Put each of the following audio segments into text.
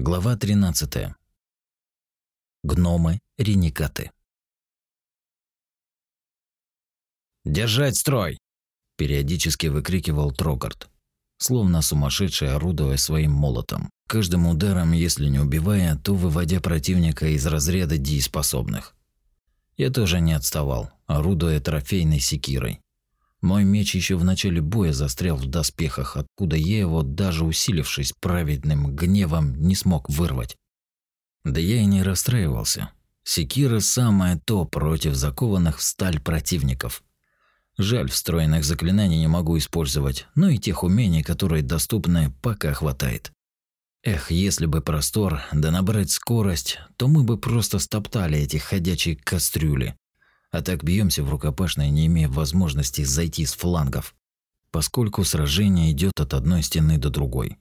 Глава 13. Гномы-ренегаты. «Держать строй!» – периодически выкрикивал Трогард, словно сумасшедший орудуя своим молотом, каждым ударом, если не убивая, то выводя противника из разряда дееспособных. Я тоже не отставал, орудуя трофейной секирой. Мой меч еще в начале боя застрял в доспехах, откуда я его, даже усилившись праведным гневом, не смог вырвать. Да я и не расстраивался. Секира самое то против закованных в сталь противников. Жаль, встроенных заклинаний не могу использовать, но и тех умений, которые доступны, пока хватает. Эх, если бы простор, да набрать скорость, то мы бы просто стоптали эти ходячие кастрюли. А так бьемся в рукопашной, не имея возможности зайти с флангов, поскольку сражение идет от одной стены до другой.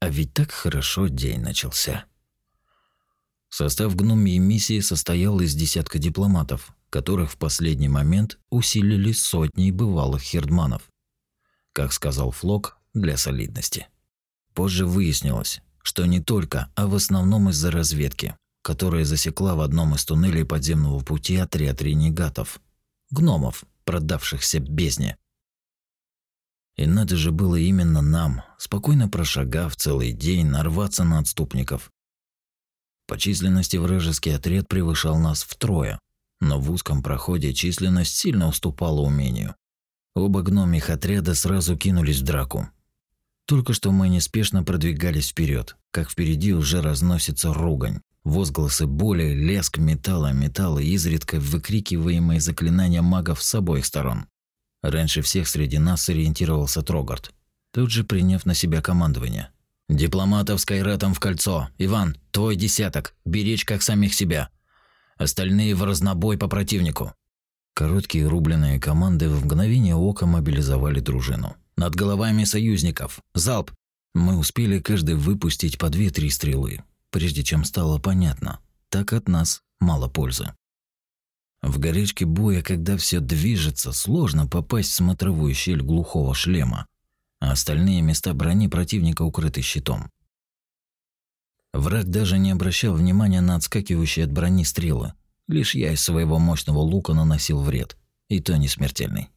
А ведь так хорошо день начался. Состав гномьей миссии состоял из десятка дипломатов, которых в последний момент усилили сотней бывалых хердманов. Как сказал Флок, для солидности. Позже выяснилось, что не только, а в основном из-за разведки – которая засекла в одном из туннелей подземного пути отряд ренегатов, гномов, продавшихся бездне. И надо же было именно нам, спокойно прошагав целый день, нарваться на отступников. По численности вражеский отряд превышал нас втрое, но в узком проходе численность сильно уступала умению. Оба гномих отряда сразу кинулись в драку. Только что мы неспешно продвигались вперед, как впереди уже разносится ругань. Возгласы боли, леск металла, металла и изредка выкрикиваемые заклинания магов с обоих сторон. Раньше всех среди нас сориентировался Трогард, тут же приняв на себя командование. «Дипломатов с Кайратом в кольцо! Иван, твой десяток! Беречь как самих себя! Остальные в разнобой по противнику!» Короткие рубленые команды в мгновение ока мобилизовали дружину. «Над головами союзников! Залп!» Мы успели каждый выпустить по две-три стрелы, прежде чем стало понятно, так от нас мало пользы. В горячке боя, когда все движется, сложно попасть в смотровую щель глухого шлема, а остальные места брони противника укрыты щитом. Враг даже не обращал внимания на отскакивающие от брони стрелы. Лишь я из своего мощного лука наносил вред, и то не смертельный.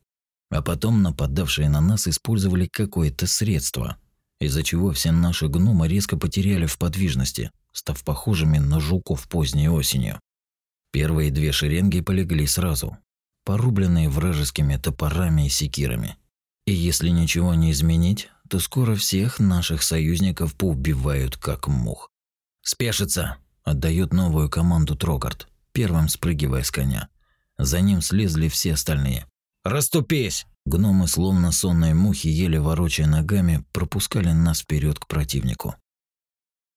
А потом нападавшие на нас использовали какое-то средство, из-за чего все наши гномы резко потеряли в подвижности, став похожими на жуков поздней осенью. Первые две шеренги полегли сразу, порубленные вражескими топорами и секирами. И если ничего не изменить, то скоро всех наших союзников поубивают как мух. «Спешится!» – отдает новую команду Трогард, первым спрыгивая с коня. За ним слезли все остальные. «Раступись!» Гномы, словно сонные мухи, еле ворочая ногами, пропускали нас вперед к противнику.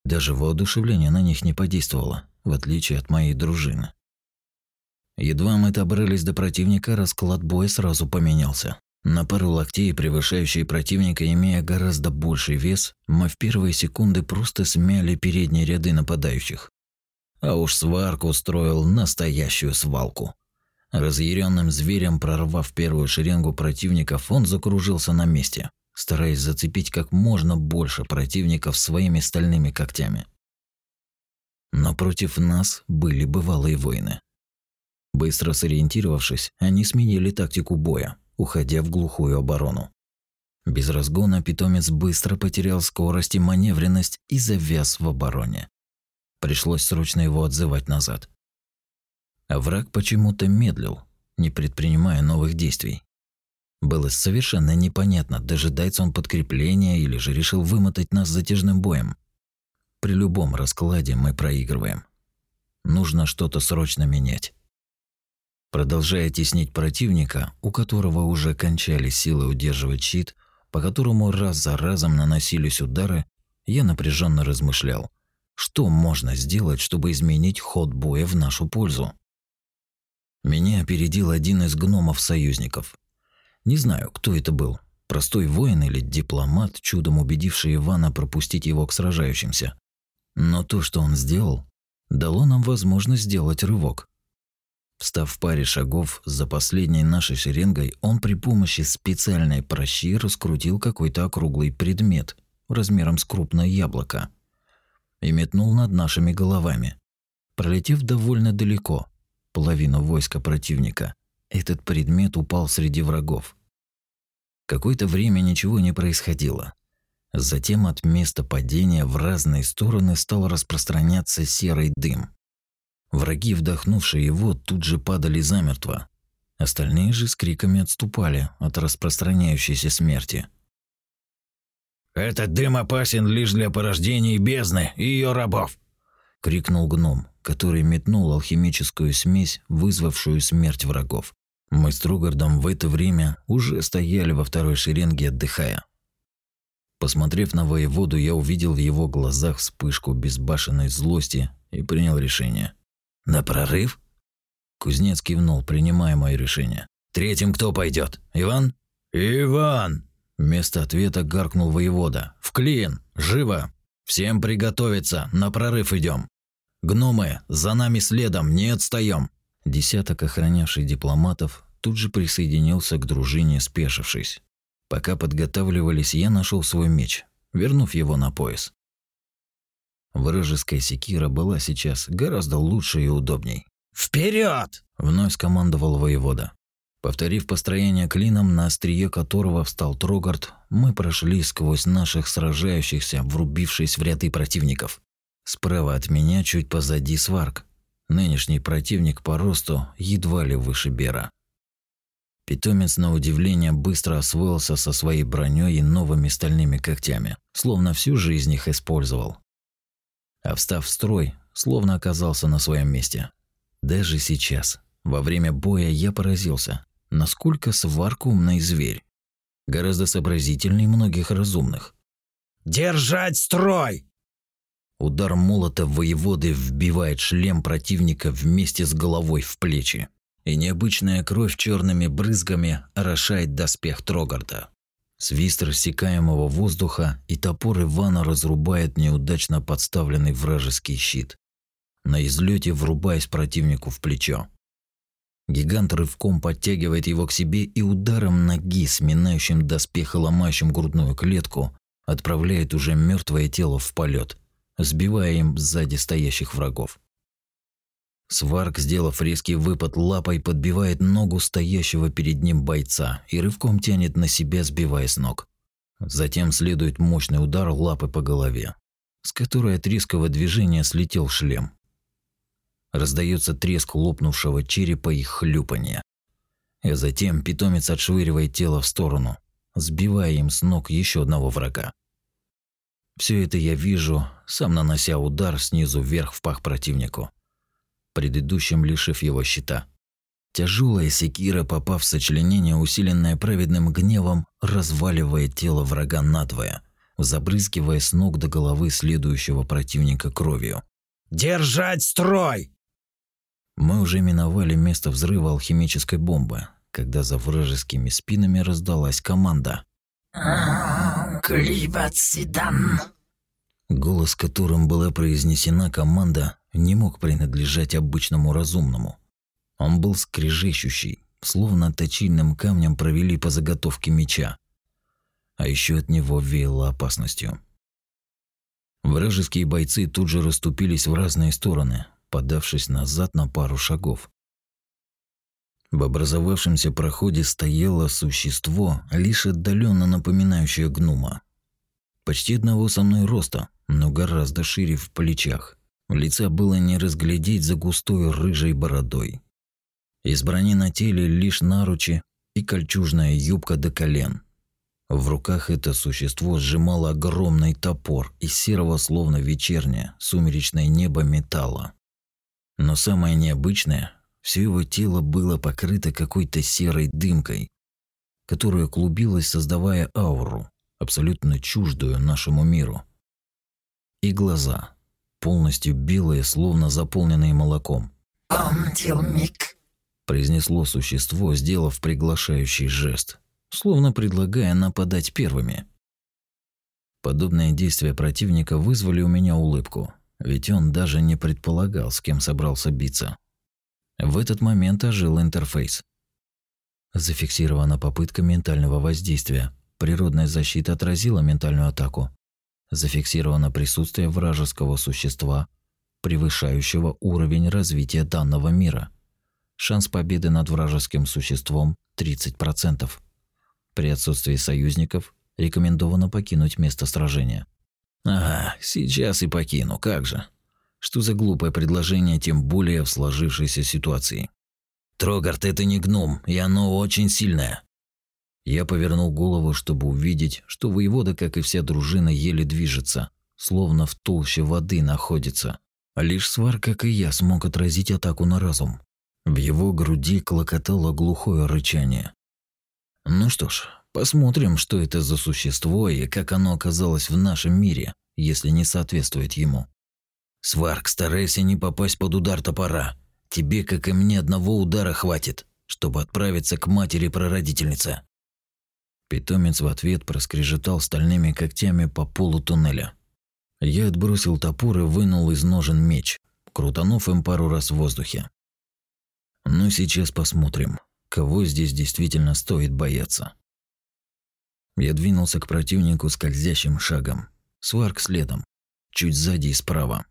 Даже воодушевление на них не подействовало, в отличие от моей дружины. Едва мы добрались до противника, расклад боя сразу поменялся. На пару локтей, превышающие противника, имея гораздо больший вес, мы в первые секунды просто смяли передние ряды нападающих. А уж сварку устроил настоящую свалку. Разъяренным зверем, прорвав первую шеренгу противников, он закружился на месте – стараясь зацепить как можно больше противников своими стальными когтями. Но против нас были бывалые воины. Быстро сориентировавшись, они сменили тактику боя, уходя в глухую оборону. Без разгона питомец быстро потерял скорость и маневренность и завяз в обороне. Пришлось срочно его отзывать назад. А враг почему-то медлил, не предпринимая новых действий. Было совершенно непонятно, дожидается он подкрепления или же решил вымотать нас затяжным боем. При любом раскладе мы проигрываем. Нужно что-то срочно менять. Продолжая теснить противника, у которого уже кончались силы удерживать щит, по которому раз за разом наносились удары, я напряженно размышлял, что можно сделать, чтобы изменить ход боя в нашу пользу. Меня опередил один из гномов-союзников. Не знаю, кто это был. Простой воин или дипломат, чудом убедивший Ивана пропустить его к сражающимся. Но то, что он сделал, дало нам возможность сделать рывок. Встав в паре шагов за последней нашей шеренгой, он при помощи специальной прощи раскрутил какой-то округлый предмет размером с крупное яблоко. и метнул над нашими головами. Пролетев довольно далеко, половину войска противника, этот предмет упал среди врагов. Какое-то время ничего не происходило. Затем от места падения в разные стороны стал распространяться серый дым. Враги, вдохнувшие его, тут же падали замертво. Остальные же с криками отступали от распространяющейся смерти. «Этот дым опасен лишь для порождений бездны и ее рабов!» – крикнул гном, который метнул алхимическую смесь, вызвавшую смерть врагов. Мы с Тругардом в это время уже стояли во второй шеренге, отдыхая. Посмотрев на воеводу, я увидел в его глазах вспышку безбашенной злости и принял решение. «На прорыв?» Кузнец кивнул, принимая мое решение. «Третьим кто пойдет? Иван?» «Иван!» Вместо ответа гаркнул воевода. «В клин! Живо! Всем приготовиться! На прорыв идем! Гномы, за нами следом, не отстаем!» Десяток охранявших дипломатов тут же присоединился к дружине, спешившись. Пока подготавливались, я нашел свой меч, вернув его на пояс. Вражеская секира была сейчас гораздо лучше и удобней. Вперед! вновь скомандовал воевода. Повторив построение клином, на острие которого встал Трогард, мы прошли сквозь наших сражающихся, врубившись в ряды противников. Справа от меня, чуть позади Сварк. Нынешний противник по росту едва ли выше Бера. Питомец, на удивление, быстро освоился со своей броней и новыми стальными когтями, словно всю жизнь их использовал. А встав в строй, словно оказался на своем месте. Даже сейчас, во время боя, я поразился, насколько сварк умный зверь. Гораздо сообразительнее многих разумных. «Держать строй!» Удар молота воеводы вбивает шлем противника вместе с головой в плечи, и необычная кровь черными брызгами орошает доспех Трогарда. Свист рассекаемого воздуха и топор Ивана разрубает неудачно подставленный вражеский щит, на излете врубаясь противнику в плечо. Гигант рывком подтягивает его к себе и ударом ноги, сминающим доспех и ломающим грудную клетку, отправляет уже мертвое тело в полет, сбивая им сзади стоящих врагов. Сварк, сделав резкий выпад лапой, подбивает ногу стоящего перед ним бойца и рывком тянет на себя, сбивая с ног. Затем следует мощный удар лапы по голове, с которой от резкого движения слетел шлем. Раздается треск лопнувшего черепа и хлюпанье. И затем питомец отшвыривает тело в сторону, сбивая им с ног еще одного врага. Все это я вижу, сам нанося удар снизу вверх в пах противнику, предыдущим лишив его щита. Тяжелая секира, попав в сочленение, усиленное праведным гневом, разваливает тело врага надвое, забрызгивая с ног до головы следующего противника кровью. «Держать строй!» Мы уже миновали место взрыва алхимической бомбы, когда за вражескими спинами раздалась команда. «Клибацидан!» Голос, которым была произнесена команда, не мог принадлежать обычному разумному. Он был скрежещущий, словно точильным камнем провели по заготовке меча. А еще от него веяло опасностью. Вражеские бойцы тут же расступились в разные стороны, подавшись назад на пару шагов. В образовавшемся проходе стояло существо, лишь отдаленно напоминающее гнума. Почти одного со мной роста, но гораздо шире в плечах. Лица было не разглядеть за густой рыжей бородой. Из брони на теле лишь наручи и кольчужная юбка до колен. В руках это существо сжимало огромный топор из серого, словно вечернее, сумеречное небо металла. Но самое необычное, все его тело было покрыто какой-то серой дымкой, которая клубилась, создавая ауру, абсолютно чуждую нашему миру. И глаза, полностью белые, словно заполненные молоком. «Помдилмик», – произнесло существо, сделав приглашающий жест, словно предлагая нападать первыми. Подобные действия противника вызвали у меня улыбку – ведь он даже не предполагал, с кем собрался биться. В этот момент ожил интерфейс. Зафиксирована попытка ментального воздействия. Природная защита отразила ментальную атаку. зафиксировано присутствие вражеского существа, превышающего уровень развития данного мира. Шанс победы над вражеским существом 30%. При отсутствии союзников рекомендовано покинуть место сражения. Ага, сейчас и покину, как же. Что за глупое предложение, тем более в сложившейся ситуации. Трогард это не гном, и оно очень сильное. Я повернул голову, чтобы увидеть, что воевода, как и вся дружина, еле движется, словно в толще воды находится. Лишь свар, как и я, смог отразить атаку на разум. В его груди клокотало глухое рычание. Ну что ж, посмотрим, что это за существо и как оно оказалось в нашем мире, если не соответствует ему. Сварк, старайся не попасть под удар топора. Тебе, как и мне, одного удара хватит, чтобы отправиться к матери-прародительнице. Питомец в ответ проскрежетал стальными когтями по полу туннеля. Я отбросил топор и вынул из ножен меч, крутанув им пару раз в воздухе. Ну сейчас посмотрим, кого здесь действительно стоит бояться. Я двинулся к противнику скользящим шагом, сварк следом, чуть сзади и справа.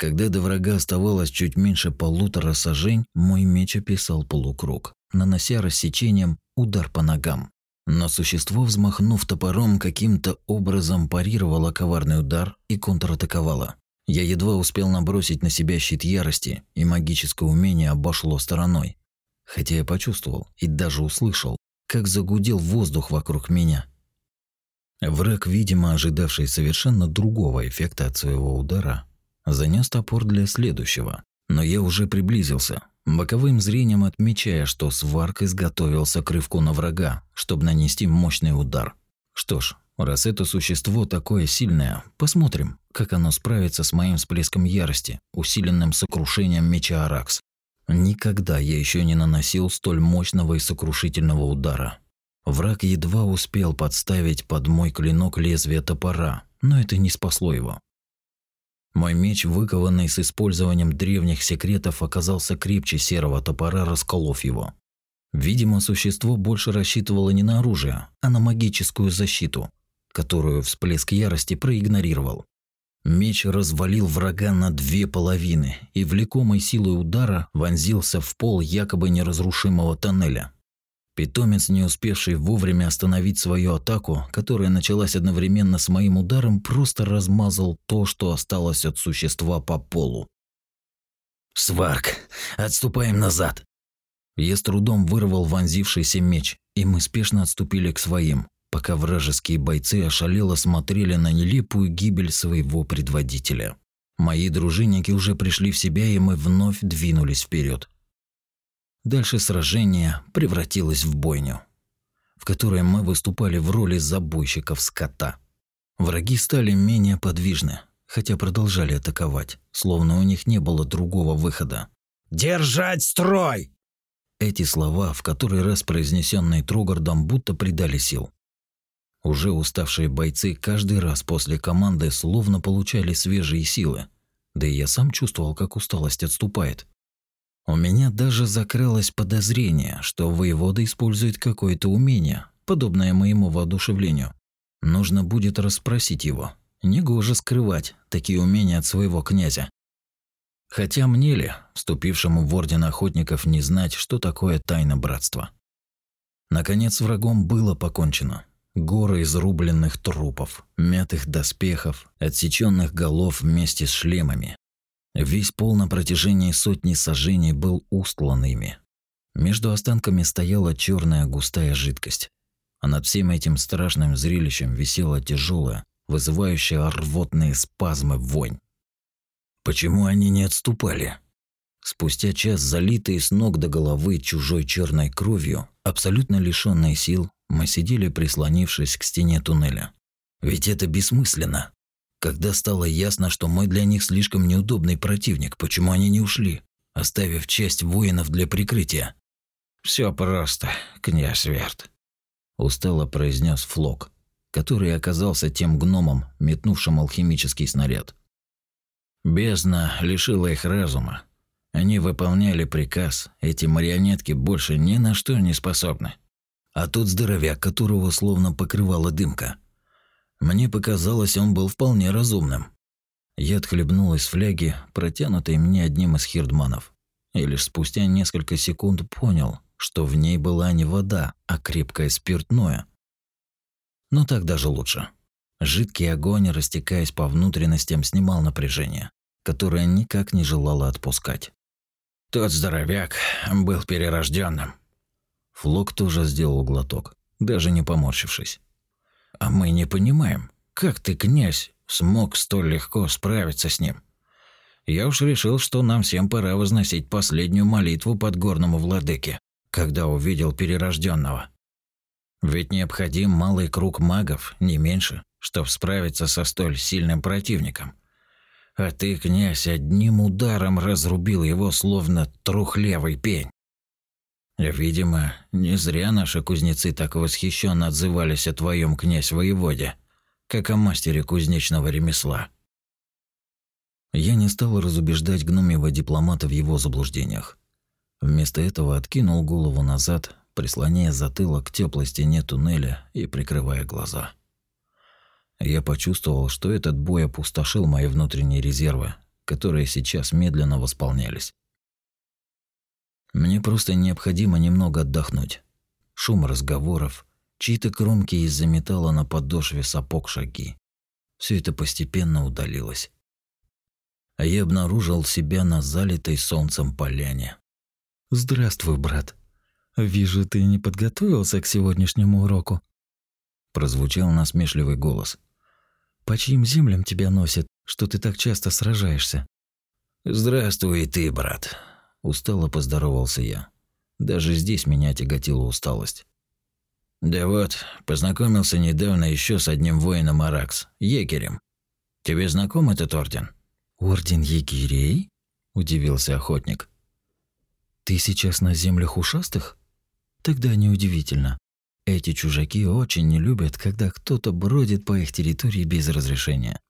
Когда до врага оставалось чуть меньше полутора сажень, мой меч описал полукруг, нанося рассечением удар по ногам. Но существо, взмахнув топором, каким-то образом парировало коварный удар и контратаковало. Я едва успел набросить на себя щит ярости, и магическое умение обошло стороной. Хотя я почувствовал и даже услышал, как загудел воздух вокруг меня. Враг, видимо, ожидавший совершенно другого эффекта от своего удара, занес топор для следующего. Но я уже приблизился, боковым зрением отмечая, что сварк изготовился к рывку на врага, чтобы нанести мощный удар. Что ж, раз это существо такое сильное, посмотрим, как оно справится с моим всплеском ярости, усиленным сокрушением меча Аракс. Никогда я еще не наносил столь мощного и сокрушительного удара. Враг едва успел подставить под мой клинок лезвие топора, но это не спасло его. Мой меч, выкованный с использованием древних секретов, оказался крепче серого топора, расколов его. Видимо, существо больше рассчитывало не на оружие, а на магическую защиту, которую всплеск ярости проигнорировал. Меч развалил врага на две половины и, влекомой силой удара, вонзился в пол якобы неразрушимого тоннеля. Питомец, не успевший вовремя остановить свою атаку, которая началась одновременно с моим ударом, просто размазал то, что осталось от существа по полу. «Сварк, отступаем назад!» Я с трудом вырвал вонзившийся меч, и мы спешно отступили к своим, пока вражеские бойцы ошалело смотрели на нелепую гибель своего предводителя. Мои дружинники уже пришли в себя, и мы вновь двинулись вперед. Дальше сражение превратилось в бойню, в которой мы выступали в роли забойщиков скота. Враги стали менее подвижны, хотя продолжали атаковать, словно у них не было другого выхода. «Держать строй!» Эти слова, в который раз произнесенные Трогардом, будто придали сил. Уже уставшие бойцы каждый раз после команды словно получали свежие силы, да и я сам чувствовал, как усталость отступает. У меня даже закрылось подозрение, что воевода использует какое-то умение, подобное моему воодушевлению. Нужно будет расспросить его. Негоже скрывать такие умения от своего князя. Хотя мне ли, вступившему в орден охотников, не знать, что такое тайна братства. Наконец врагом было покончено. Горы изрубленных трупов, мятых доспехов, отсеченных голов вместе с шлемами, Весь пол на протяжении сотни сажений был устлан ими. Между останками стояла черная густая жидкость, а над всем этим страшным зрелищем висела тяжелая, вызывающая рвотные спазмы вонь. Почему они не отступали? Спустя час, залитые с ног до головы чужой черной кровью, абсолютно лишенные сил, мы сидели, прислонившись к стене туннеля. Ведь это бессмысленно. Когда стало ясно, что мы для них слишком неудобный противник, почему они не ушли, оставив часть воинов для прикрытия? Все просто, князь Верт, устало произнес Флок, который оказался тем гномом, метнувшим алхимический снаряд. Бездна лишила их разума. Они выполняли приказ, эти марионетки больше ни на что не способны. А тот здоровяк, которого словно покрывала дымка – Мне показалось, он был вполне разумным. Я отхлебнул из фляги, протянутой мне одним из хирдманов, и лишь спустя несколько секунд понял, что в ней была не вода, а крепкое спиртное. Но так даже лучше. Жидкий огонь, растекаясь по внутренностям, снимал напряжение, которое никак не желало отпускать. Тот здоровяк был перерожденным. Флок тоже сделал глоток, даже не поморщившись. А мы не понимаем, как ты, князь, смог столь легко справиться с ним. Я уж решил, что нам всем пора возносить последнюю молитву под горному владыке когда увидел перерожденного. Ведь необходим малый круг магов, не меньше, чтобы справиться со столь сильным противником. А ты, князь, одним ударом разрубил его, словно трухлявый пень. Видимо, не зря наши кузнецы так восхищенно отзывались о твоем князь-воеводе, как о мастере кузнечного ремесла. Я не стал разубеждать гномьего дипломата в его заблуждениях. Вместо этого откинул голову назад, прислоняя затылок к теплой стене туннеля и прикрывая глаза. Я почувствовал, что этот бой опустошил мои внутренние резервы, которые сейчас медленно восполнялись. Мне просто необходимо немного отдохнуть. Шум разговоров, чьи-то кромки из-за металла на подошве сапог шаги. Все это постепенно удалилось. А я обнаружил себя на залитой солнцем поляне, «Здравствуй, брат. Вижу, ты не подготовился к сегодняшнему уроку». Прозвучал насмешливый голос. «По чьим землям тебя носят, что ты так часто сражаешься?» «Здравствуй ты, брат», – устало поздоровался я. Даже здесь меня тяготила усталость. «Да вот, познакомился недавно еще с одним воином Аракс, егерем. Тебе знаком этот орден?» «Орден егерей?» – удивился охотник. Ты сейчас на землях ушастых? Тогда неудивительно. Эти чужаки очень не любят, когда кто-то бродит по их территории без разрешения.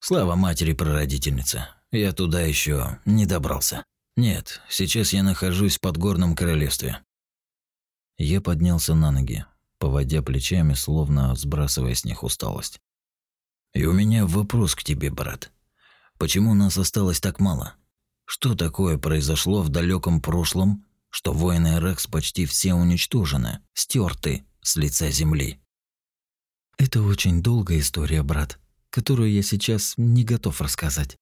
Слава матери прародительницы. Я туда еще не добрался. Нет, сейчас я нахожусь в подгорном королевстве. Я поднялся на ноги, поводя плечами, словно сбрасывая с них усталость. И у меня вопрос к тебе, брат. Почему нас осталось так мало? Что такое произошло в далеком прошлом, что воины Рекс почти все уничтожены, стерты с лица земли? Это очень долгая история, брат, которую я сейчас не готов рассказать.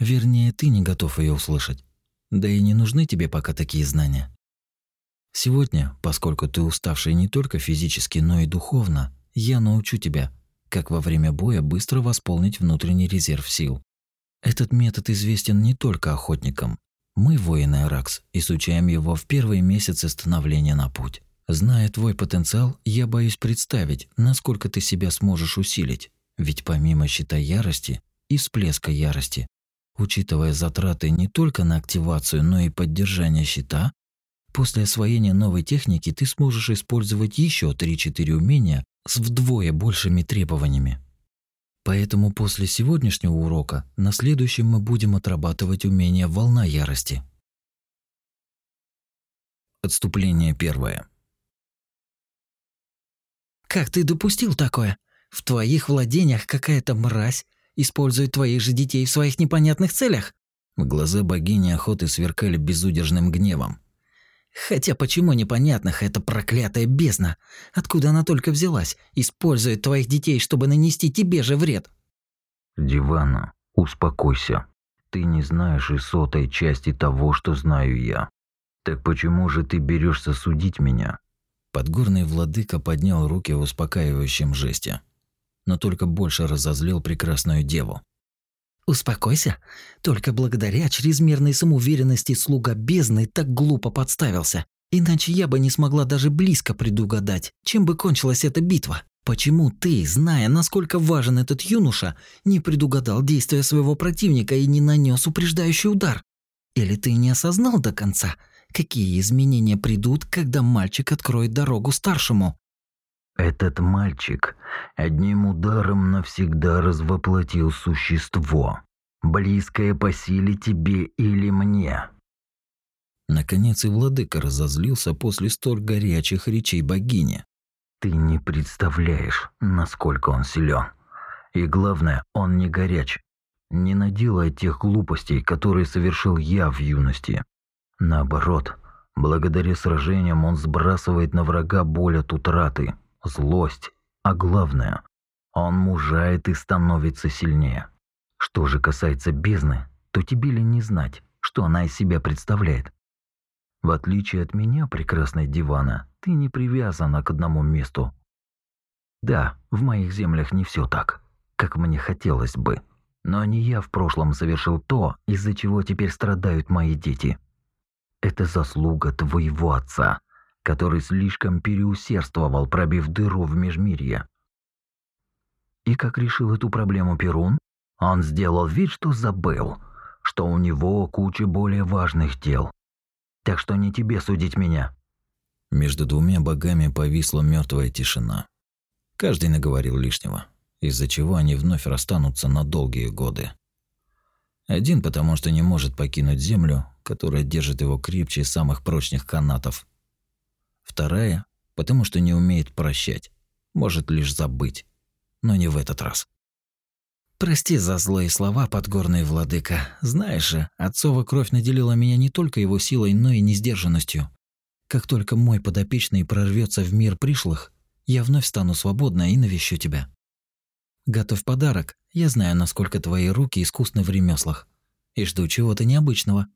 Вернее, ты не готов ее услышать. Да и не нужны тебе пока такие знания. Сегодня, поскольку ты уставший не только физически, но и духовно, я научу тебя, как во время боя быстро восполнить внутренний резерв сил. Этот метод известен не только охотникам. Мы, воины Аракс, изучаем его в первые месяцы становления на путь. Зная твой потенциал, я боюсь представить, насколько ты себя сможешь усилить. Ведь помимо щита ярости и всплеска ярости, учитывая затраты не только на активацию, но и поддержание щита, после освоения новой техники ты сможешь использовать еще 3-4 умения с вдвое большими требованиями. Поэтому после сегодняшнего урока на следующем мы будем отрабатывать умение волна ярости. Отступление первое. Как ты допустил такое? В твоих владениях какая-то мразь использует твоих же детей в своих непонятных целях? Глаза богини охоты сверкали безудержным гневом. Хотя почему непонятных эта проклятая бездна? Откуда она только взялась? Использует твоих детей, чтобы нанести тебе же вред. Дивана, успокойся. Ты не знаешь и сотой части того, что знаю я. Так почему же ты берешься судить меня? Подгорный владыка поднял руки в успокаивающем жесте, но только больше разозлил прекрасную деву. Успокойся. Только благодаря чрезмерной самоуверенности слуга бездны так глупо подставился. Иначе я бы не смогла даже близко предугадать, чем бы кончилась эта битва. Почему ты, зная, насколько важен этот юноша, не предугадал действия своего противника и не нанес упреждающий удар? Или ты не осознал до конца, какие изменения придут, когда мальчик откроет дорогу старшему? Этот мальчик одним ударом навсегда развоплотил существо, близкое по силе тебе или мне. Наконец и владыка разозлился после столь горячих речей богини. Ты не представляешь, насколько он силен. И главное, он не горяч. Не наделает тех глупостей, которые совершил я в юности. Наоборот, благодаря сражениям он сбрасывает на врага боль от утраты, злость, а главное, он мужает и становится сильнее. Что же касается бездны, то тебе ли не знать, что она из себя представляет. В отличие от меня, прекрасной дивана, ты не привязана к одному месту. Да, в моих землях не все так, как мне хотелось бы. Но не я в прошлом совершил то, из-за чего теперь страдают мои дети. Это заслуга твоего отца, который слишком переусердствовал, пробив дыру в межмирье. И как решил эту проблему Перун? Он сделал вид, что забыл, что у него куча более важных дел. Так что не тебе судить меня. Между двумя богами повисла мертвая тишина. Каждый наговорил лишнего, из-за чего они вновь расстанутся на долгие годы. Один потому, что не может покинуть землю, которая держит его крепче самых прочных канатов. Вторая потому, что не умеет прощать, может лишь забыть, но не в этот раз. Прости за злые слова, подгорный владыка. Знаешь же, отцова кровь наделила меня не только его силой, но и несдержанностью. Как только мой подопечный прорвется в мир пришлых, я вновь стану свободна и навещу тебя. Готовь подарок. Я знаю, насколько твои руки искусны в ремеслах. И жду чего-то необычного.